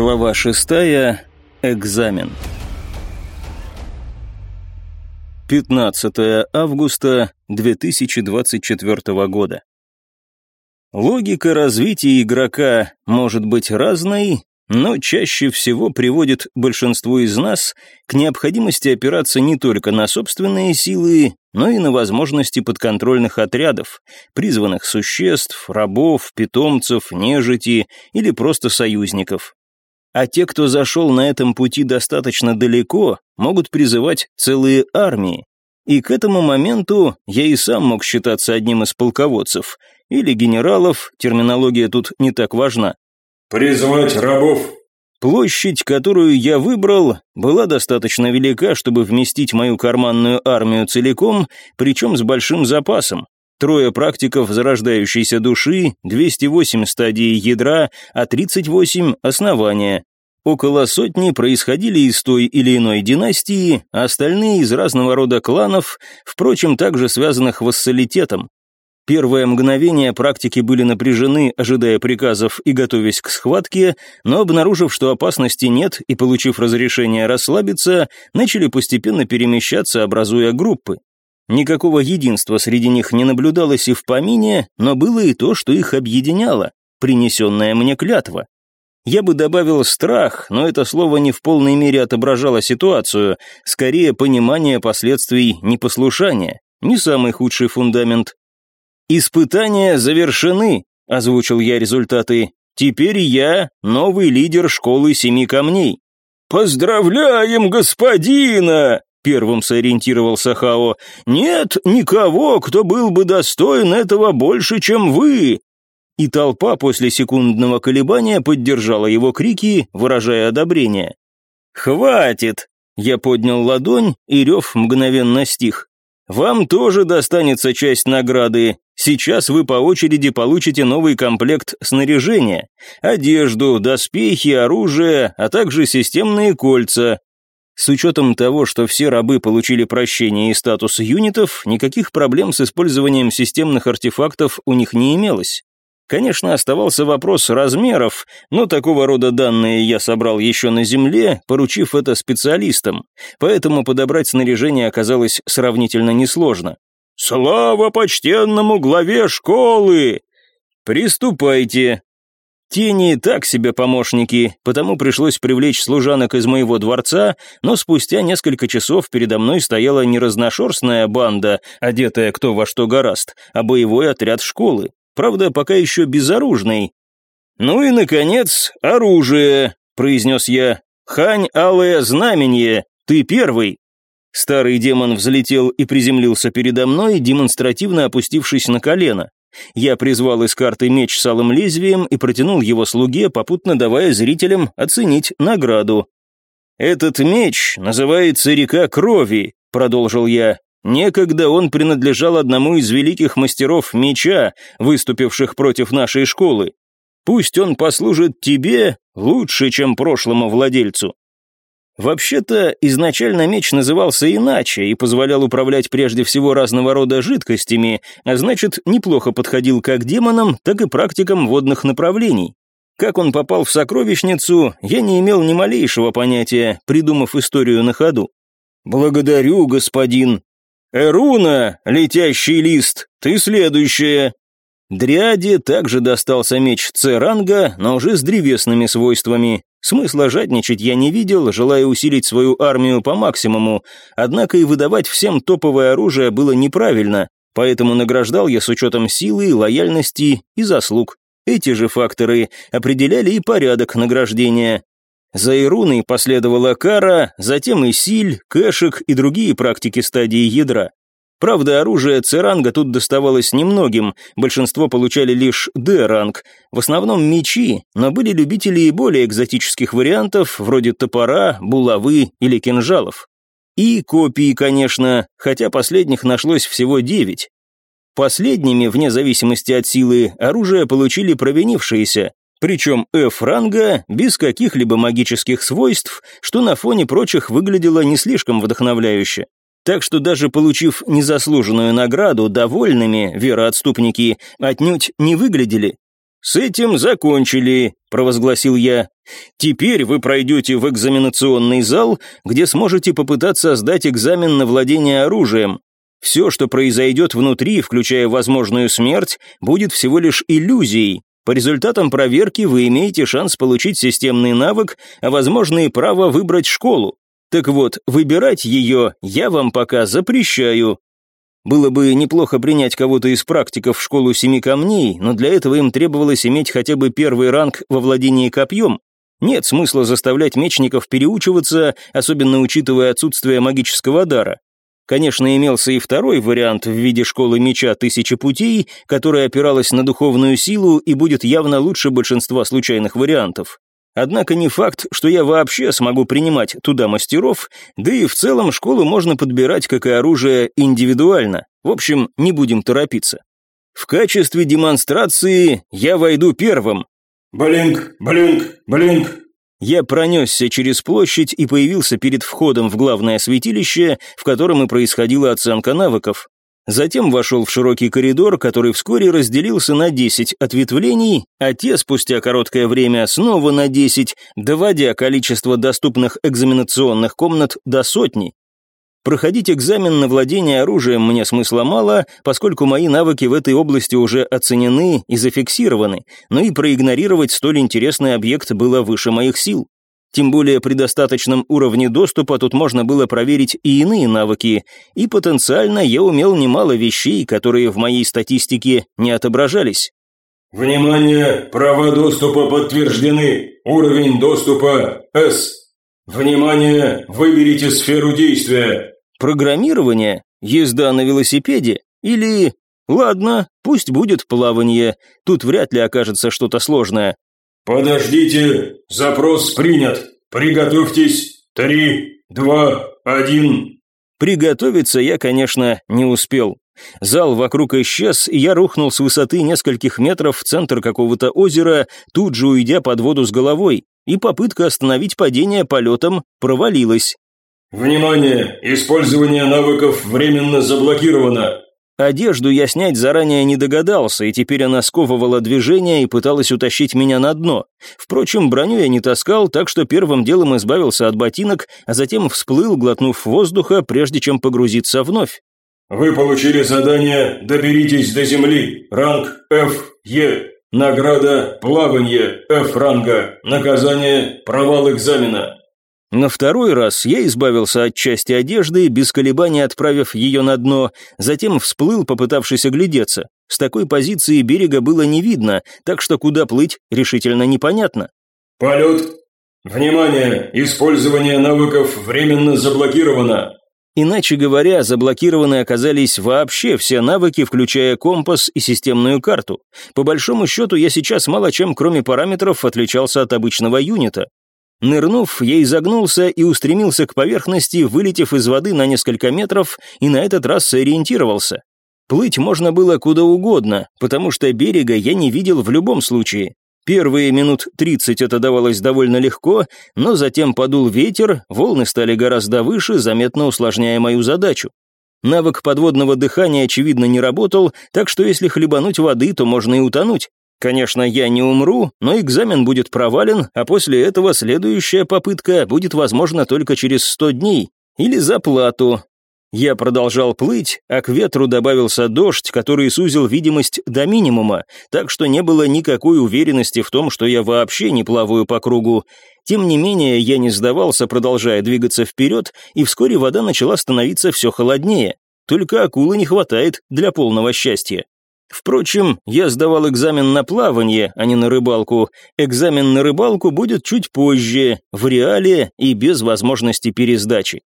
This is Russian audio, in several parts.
Глава шестая. Экзамен. 15 августа 2024 года. Логика развития игрока может быть разной, но чаще всего приводит большинство из нас к необходимости опираться не только на собственные силы, но и на возможности подконтрольных отрядов, призванных существ, рабов, питомцев, нежити или просто союзников. А те, кто зашел на этом пути достаточно далеко, могут призывать целые армии. И к этому моменту я и сам мог считаться одним из полководцев, или генералов, терминология тут не так важна. «Призвать рабов!» Площадь, которую я выбрал, была достаточно велика, чтобы вместить мою карманную армию целиком, причем с большим запасом. Трое практиков зарождающейся души, 208 стадий ядра, а 38 – основания. Около сотни происходили из той или иной династии, а остальные из разного рода кланов, впрочем, также связанных вассалитетом. Первое мгновение практики были напряжены, ожидая приказов и готовясь к схватке, но обнаружив, что опасности нет и получив разрешение расслабиться, начали постепенно перемещаться, образуя группы. Никакого единства среди них не наблюдалось и в помине, но было и то, что их объединяло, принесенная мне клятва. Я бы добавил страх, но это слово не в полной мере отображало ситуацию, скорее понимание последствий непослушания, не самый худший фундамент. «Испытания завершены», — озвучил я результаты. «Теперь я новый лидер школы семи камней». «Поздравляем господина!» Первым сориентировался Хао. «Нет никого, кто был бы достоин этого больше, чем вы!» И толпа после секундного колебания поддержала его крики, выражая одобрение. «Хватит!» Я поднял ладонь, и рев мгновенно стих. «Вам тоже достанется часть награды. Сейчас вы по очереди получите новый комплект снаряжения, одежду, доспехи, оружие, а также системные кольца, с учетом того, что все рабы получили прощение и статус юнитов, никаких проблем с использованием системных артефактов у них не имелось. Конечно, оставался вопрос размеров, но такого рода данные я собрал еще на Земле, поручив это специалистам, поэтому подобрать снаряжение оказалось сравнительно несложно. «Слава почтенному главе школы!» «Приступайте», Тени так себе помощники, потому пришлось привлечь служанок из моего дворца, но спустя несколько часов передо мной стояла не разношерстная банда, одетая кто во что гораст, а боевой отряд школы. Правда, пока еще безоружный. «Ну и, наконец, оружие», — произнес я. «Хань, алое знаменье, ты первый». Старый демон взлетел и приземлился передо мной, демонстративно опустившись на колено. Я призвал из карты меч с алым лезвием и протянул его слуге, попутно давая зрителям оценить награду. «Этот меч называется «Река крови», — продолжил я. «Некогда он принадлежал одному из великих мастеров меча, выступивших против нашей школы. Пусть он послужит тебе лучше, чем прошлому владельцу». Вообще-то, изначально меч назывался иначе и позволял управлять прежде всего разного рода жидкостями, а значит, неплохо подходил как демонам, так и практикам водных направлений. Как он попал в сокровищницу, я не имел ни малейшего понятия, придумав историю на ходу. «Благодарю, господин». «Эруна, летящий лист, ты следующая». Дриаде также достался меч С-ранга, но уже с древесными свойствами. Смысла жадничать я не видел, желая усилить свою армию по максимуму, однако и выдавать всем топовое оружие было неправильно, поэтому награждал я с учетом силы, лояльности и заслуг. Эти же факторы определяли и порядок награждения. За Ируной последовала кара, затем и силь, кэшек и другие практики стадии ядра. Правда, оружие С-ранга тут доставалось немногим, большинство получали лишь Д-ранг, в основном мечи, но были любители и более экзотических вариантов, вроде топора, булавы или кинжалов. И копии, конечно, хотя последних нашлось всего девять. Последними, вне зависимости от силы, оружие получили провинившиеся, причем F-ранга без каких-либо магических свойств, что на фоне прочих выглядело не слишком вдохновляюще. Так что даже получив незаслуженную награду, довольными вероотступники отнюдь не выглядели. «С этим закончили», — провозгласил я. «Теперь вы пройдете в экзаменационный зал, где сможете попытаться сдать экзамен на владение оружием. Все, что произойдет внутри, включая возможную смерть, будет всего лишь иллюзией. По результатам проверки вы имеете шанс получить системный навык, а возможно и право выбрать школу. Так вот, выбирать ее я вам пока запрещаю. Было бы неплохо принять кого-то из практиков в школу семи камней, но для этого им требовалось иметь хотя бы первый ранг во владении копьем. Нет смысла заставлять мечников переучиваться, особенно учитывая отсутствие магического дара. Конечно, имелся и второй вариант в виде школы меча «Тысячи путей», которая опиралась на духовную силу и будет явно лучше большинства случайных вариантов. Однако не факт, что я вообще смогу принимать туда мастеров, да и в целом школу можно подбирать, как и оружие, индивидуально. В общем, не будем торопиться. В качестве демонстрации я войду первым. Блинк, блинк, блинк. Я пронесся через площадь и появился перед входом в главное святилище, в котором и происходила оценка навыков. Затем вошел в широкий коридор, который вскоре разделился на 10 ответвлений, а те спустя короткое время снова на 10, доводя количество доступных экзаменационных комнат до сотни. Проходить экзамен на владение оружием мне смысла мало, поскольку мои навыки в этой области уже оценены и зафиксированы, но и проигнорировать столь интересный объект было выше моих сил. Тем более при достаточном уровне доступа тут можно было проверить и иные навыки, и потенциально я умел немало вещей, которые в моей статистике не отображались. «Внимание! Права доступа подтверждены. Уровень доступа S. Внимание! Выберите сферу действия». Программирование? Езда на велосипеде? Или... Ладно, пусть будет плавание. Тут вряд ли окажется что-то сложное. «Подождите, запрос принят. Приготовьтесь. Три, два, один». Приготовиться я, конечно, не успел. Зал вокруг исчез, и я рухнул с высоты нескольких метров в центр какого-то озера, тут же уйдя под воду с головой, и попытка остановить падение полетом провалилась. «Внимание! Использование навыков временно заблокировано. Одежду я снять заранее не догадался, и теперь она сковывала движение и пыталась утащить меня на дно. Впрочем, броню я не таскал, так что первым делом избавился от ботинок, а затем всплыл, глотнув воздуха, прежде чем погрузиться вновь. «Вы получили задание «Доберитесь до земли». Ранг F, Е. Награда «Плавание» F ранга. Наказание «Провал экзамена». На второй раз я избавился от части одежды, без колебаний отправив ее на дно, затем всплыл, попытавшись оглядеться. С такой позиции берега было не видно, так что куда плыть решительно непонятно. «Полет! Внимание! Использование навыков временно заблокировано!» Иначе говоря, заблокированы оказались вообще все навыки, включая компас и системную карту. По большому счету, я сейчас мало чем, кроме параметров, отличался от обычного юнита. Нырнув, я изогнулся и устремился к поверхности, вылетев из воды на несколько метров, и на этот раз сориентировался. Плыть можно было куда угодно, потому что берега я не видел в любом случае. Первые минут тридцать это давалось довольно легко, но затем подул ветер, волны стали гораздо выше, заметно усложняя мою задачу. Навык подводного дыхания, очевидно, не работал, так что если хлебануть воды, то можно и утонуть. Конечно, я не умру, но экзамен будет провален, а после этого следующая попытка будет возможна только через сто дней. Или за плату. Я продолжал плыть, а к ветру добавился дождь, который сузил видимость до минимума, так что не было никакой уверенности в том, что я вообще не плаваю по кругу. Тем не менее, я не сдавался, продолжая двигаться вперед, и вскоре вода начала становиться все холоднее. Только акулы не хватает для полного счастья. Впрочем, я сдавал экзамен на плавание, а не на рыбалку. Экзамен на рыбалку будет чуть позже, в реале и без возможности пересдачи.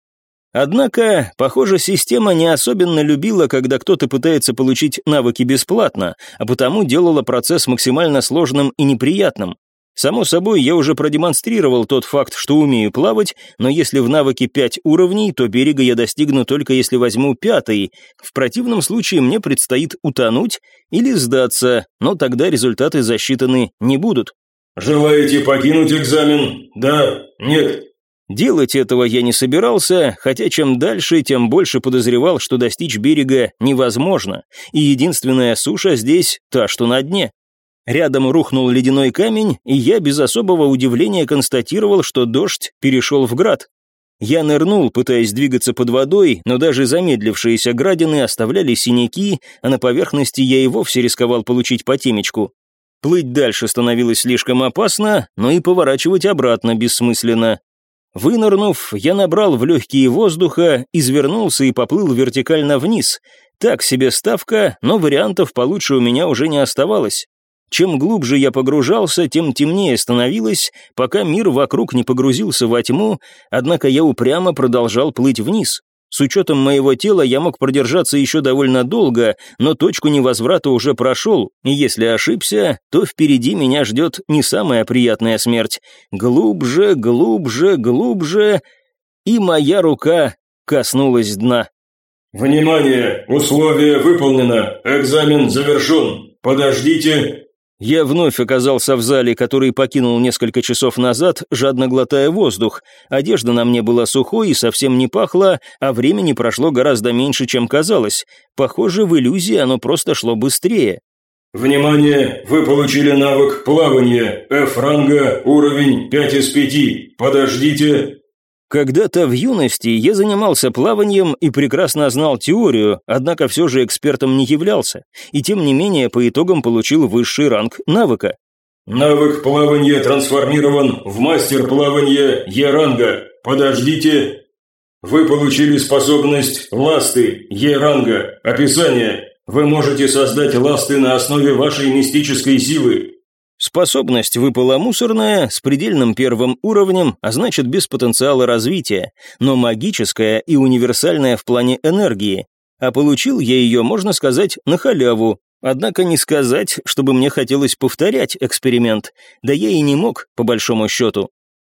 Однако, похоже, система не особенно любила, когда кто-то пытается получить навыки бесплатно, а потому делала процесс максимально сложным и неприятным. Само собой, я уже продемонстрировал тот факт, что умею плавать, но если в навыке пять уровней, то берега я достигну только если возьму пятый. В противном случае мне предстоит утонуть или сдаться, но тогда результаты засчитаны не будут. «Желаете покинуть экзамен? Да? Нет?» Делать этого я не собирался, хотя чем дальше, тем больше подозревал, что достичь берега невозможно, и единственная суша здесь та, что на дне. Рядом рухнул ледяной камень, и я без особого удивления констатировал, что дождь перешел в град. Я нырнул, пытаясь двигаться под водой, но даже замедлившиеся градины оставляли синяки, а на поверхности я и вовсе рисковал получить по темечку. Плыть дальше становилось слишком опасно, но и поворачивать обратно бессмысленно. Вынырнув, я набрал в легкие воздуха, извернулся и поплыл вертикально вниз. Так себе ставка, но вариантов получше у меня уже не оставалось. Чем глубже я погружался, тем темнее становилось, пока мир вокруг не погрузился во тьму, однако я упрямо продолжал плыть вниз. С учетом моего тела я мог продержаться еще довольно долго, но точку невозврата уже прошел, и если ошибся, то впереди меня ждет не самая приятная смерть. Глубже, глубже, глубже, и моя рука коснулась дна. «Внимание! Условие выполнено! Экзамен завершен! Подождите!» Я вновь оказался в зале, который покинул несколько часов назад, жадно глотая воздух. Одежда на мне была сухой и совсем не пахла, а времени прошло гораздо меньше, чем казалось. Похоже, в иллюзии оно просто шло быстрее. «Внимание! Вы получили навык плавания. F-ранга, уровень 5 из 5. Подождите, когда-то в юности я занимался плаванием и прекрасно знал теорию, однако все же экспертом не являлся, и тем не менее по итогам получил высший ранг навыка. Навык плавания трансформирован в мастер плавания Е-ранга. Подождите. Вы получили способность ласты Е-ранга. Описание. Вы можете создать ласты на основе вашей мистической силы. Способность выпала мусорная, с предельным первым уровнем, а значит без потенциала развития, но магическая и универсальная в плане энергии. А получил я ее, можно сказать, на халяву. Однако не сказать, чтобы мне хотелось повторять эксперимент, да я и не мог, по большому счету.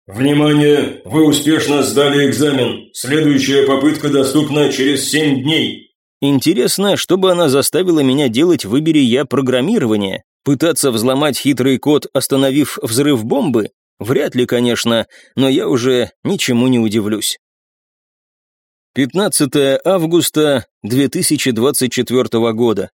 «Внимание! Вы успешно сдали экзамен. Следующая попытка доступна через семь дней». Интересно, что бы она заставила меня делать, выбери я программирование. Пытаться взломать хитрый код, остановив взрыв бомбы? Вряд ли, конечно, но я уже ничему не удивлюсь. 15 августа 2024 года.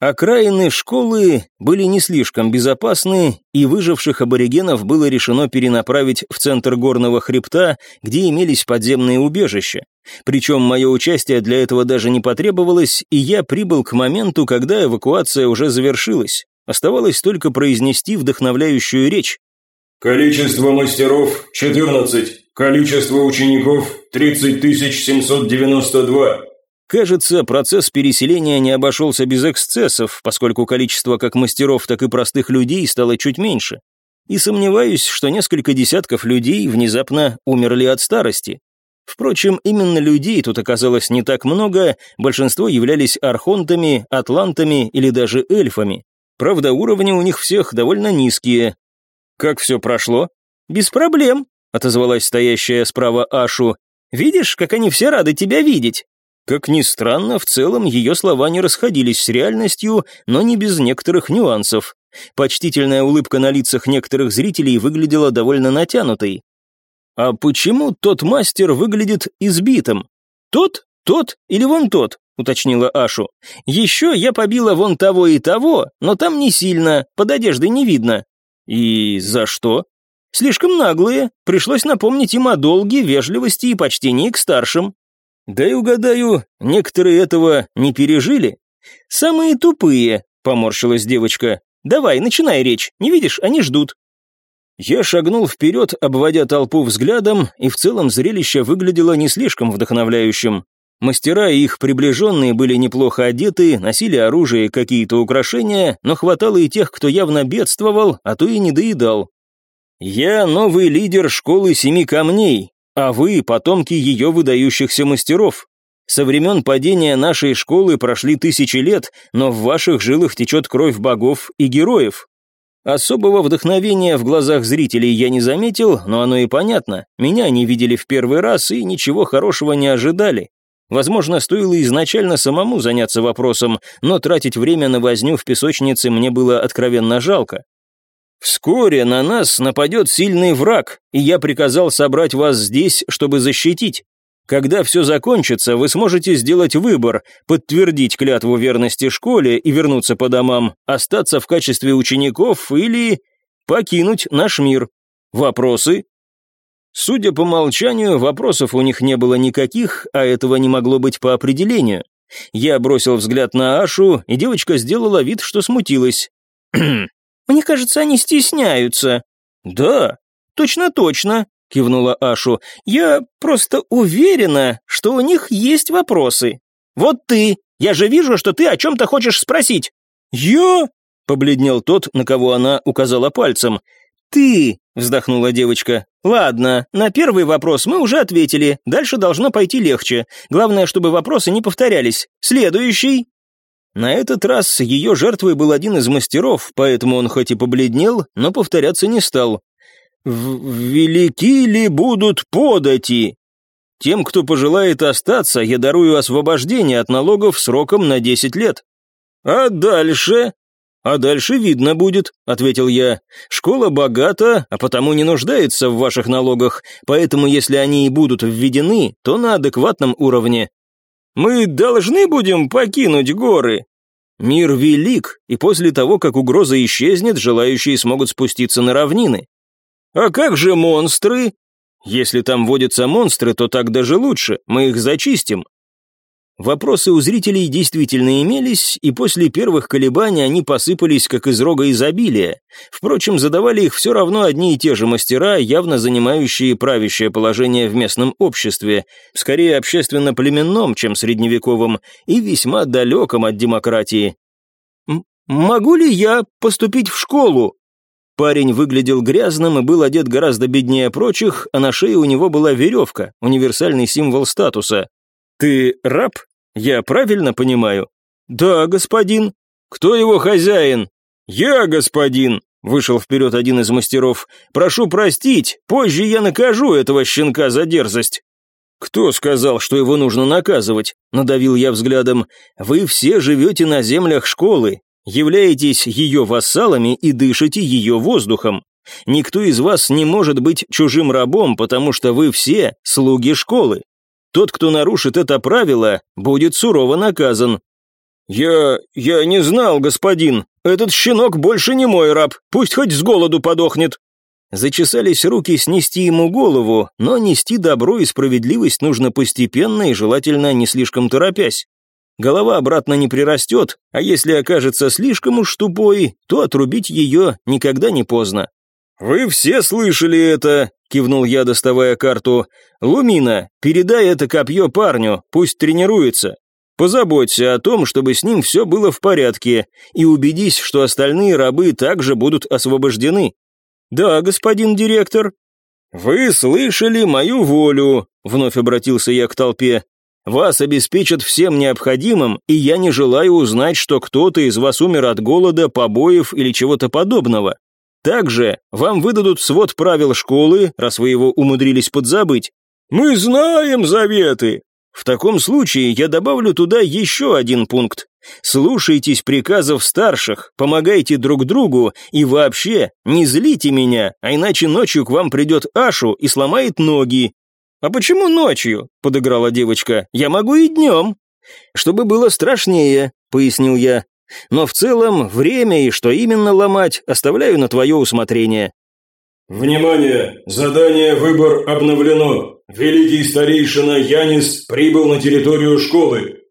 Окраины школы были не слишком безопасны, и выживших аборигенов было решено перенаправить в центр горного хребта, где имелись подземные убежища. Причем мое участие для этого даже не потребовалось, и я прибыл к моменту, когда эвакуация уже завершилась. Оставалось только произнести вдохновляющую речь. «Количество мастеров – 14, количество учеников – 30 792, Кажется, процесс переселения не обошелся без эксцессов, поскольку количество как мастеров, так и простых людей стало чуть меньше. И сомневаюсь, что несколько десятков людей внезапно умерли от старости. Впрочем, именно людей тут оказалось не так много, большинство являлись архонтами, атлантами или даже эльфами. Правда, уровни у них всех довольно низкие. Как все прошло? Без проблем, отозвалась стоящая справа Ашу. Видишь, как они все рады тебя видеть. Как ни странно, в целом ее слова не расходились с реальностью, но не без некоторых нюансов. Почтительная улыбка на лицах некоторых зрителей выглядела довольно натянутой. «А почему тот мастер выглядит избитым? Тот? Тот или вон тот?» — уточнила Ашу. «Еще я побила вон того и того, но там не сильно, под одеждой не видно». «И за что?» «Слишком наглые, пришлось напомнить им о долге, вежливости и почтении к старшим». Да и угадаю, некоторые этого не пережили. Самые тупые, поморщилась девочка. Давай, начинай речь, не видишь, они ждут. Я шагнул вперед, обводя толпу взглядом, и в целом зрелище выглядело не слишком вдохновляющим. Мастера и их приближенные были неплохо одеты, носили оружие и какие-то украшения, но хватало и тех, кто явно бедствовал, а то и не доедал. «Я новый лидер школы семи камней, а вы – потомки ее выдающихся мастеров. Со времен падения нашей школы прошли тысячи лет, но в ваших жилах течет кровь богов и героев. Особого вдохновения в глазах зрителей я не заметил, но оно и понятно. Меня они видели в первый раз и ничего хорошего не ожидали. Возможно, стоило изначально самому заняться вопросом, но тратить время на возню в песочнице мне было откровенно жалко. «Вскоре на нас нападет сильный враг, и я приказал собрать вас здесь, чтобы защитить. Когда все закончится, вы сможете сделать выбор, подтвердить клятву верности школе и вернуться по домам, остаться в качестве учеников или покинуть наш мир. Вопросы? Судя по молчанию, вопросов у них не было никаких, а этого не могло быть по определению. Я бросил взгляд на Ашу, и девочка сделала вид, что смутилась. «Мне кажется, они стесняются». «Да, точно-точно», — кивнула Ашу. «Я просто уверена, что у них есть вопросы. Вот ты, я же вижу, что ты о чем-то хочешь спросить». «Я?» — побледнел тот, на кого она указала пальцем. «Ты!» — вздохнула девочка. «Ладно, на первый вопрос мы уже ответили, дальше должно пойти легче. Главное, чтобы вопросы не повторялись. Следующий!» На этот раз ее жертвой был один из мастеров, поэтому он хоть и побледнел, но повторяться не стал. «Велики ли будут подати?» Тем, кто пожелает остаться, я дарую освобождение от налогов сроком на 10 лет. А дальше? А дальше видно будет, ответил я. Школа богата, а потому не нуждается в ваших налогах, поэтому если они и будут введены, то на адекватном уровне. Мы должны будем покинуть горы. Мир велик, и после того, как угроза исчезнет, желающие смогут спуститься на равнины. «А как же монстры?» «Если там водятся монстры, то так даже лучше, мы их зачистим». Вопросы у зрителей действительно имелись, и после первых колебаний они посыпались как из рога изобилия. Впрочем, задавали их все равно одни и те же мастера, явно занимающие правящее положение в местном обществе, скорее общественно-племенном, чем средневековом, и весьма далеком от демократии. «Могу ли я поступить в школу?» Парень выглядел грязным и был одет гораздо беднее прочих, а на шее у него была веревка, универсальный символ статуса. «Ты раб? Я правильно понимаю?» «Да, господин». «Кто его хозяин?» «Я, господин», — вышел вперед один из мастеров. «Прошу простить, позже я накажу этого щенка за дерзость». «Кто сказал, что его нужно наказывать?» — надавил я взглядом. «Вы все живете на землях школы, являетесь ее вассалами и дышите ее воздухом. Никто из вас не может быть чужим рабом, потому что вы все слуги школы. Тот, кто нарушит это правило, будет сурово наказан. «Я... я не знал, господин. Этот щенок больше не мой раб, пусть хоть с голоду подохнет». Зачесались руки снести ему голову, но нести добро и справедливость нужно постепенно и желательно не слишком торопясь. Голова обратно не прирастет, а если окажется слишком уж тупой, то отрубить ее никогда не поздно. «Вы все слышали это», — кивнул я, доставая карту. «Лумина, передай это копье парню, пусть тренируется. Позаботься о том, чтобы с ним все было в порядке, и убедись, что остальные рабы также будут освобождены». «Да, господин директор». «Вы слышали мою волю», — вновь обратился я к толпе. Вас обеспечат всем необходимым, и я не желаю узнать, что кто-то из вас умер от голода, побоев или чего-то подобного. Также вам выдадут свод правил школы, раз вы его умудрились подзабыть. Мы знаем заветы. В таком случае я добавлю туда еще один пункт. Слушайтесь приказов старших, помогайте друг другу и вообще не злите меня, а иначе ночью к вам придет Ашу и сломает ноги, «А почему ночью?» — подыграла девочка. «Я могу и днем». «Чтобы было страшнее», — пояснил я. «Но в целом время и что именно ломать оставляю на твое усмотрение». «Внимание! Задание «Выбор» обновлено. Великий старейшина Янис прибыл на территорию школы».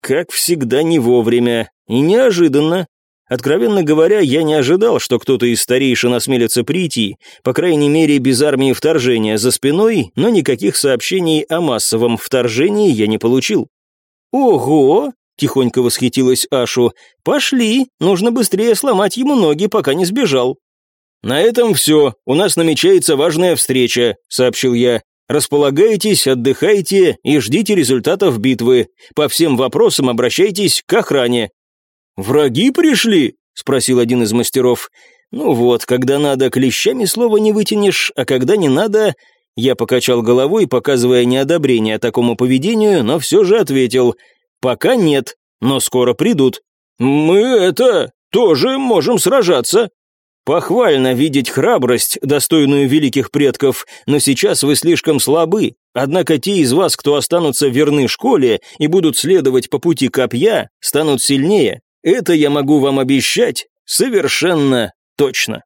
Как всегда не вовремя и неожиданно. Откровенно говоря, я не ожидал, что кто-то из старейшин осмелится прийти, по крайней мере, без армии вторжения за спиной, но никаких сообщений о массовом вторжении я не получил. «Ого!» — тихонько восхитилась Ашу. «Пошли, нужно быстрее сломать ему ноги, пока не сбежал». «На этом все, у нас намечается важная встреча», — сообщил я. «Располагайтесь, отдыхайте и ждите результатов битвы. По всем вопросам обращайтесь к охране. «Враги пришли?» — спросил один из мастеров. «Ну вот, когда надо, клещами слова не вытянешь, а когда не надо...» Я покачал головой, показывая неодобрение такому поведению, но все же ответил. «Пока нет, но скоро придут». «Мы это... тоже можем сражаться». Похвально видеть храбрость, достойную великих предков, но сейчас вы слишком слабы. Однако те из вас, кто останутся верны школе и будут следовать по пути копья, станут сильнее. Это я могу вам обещать совершенно точно.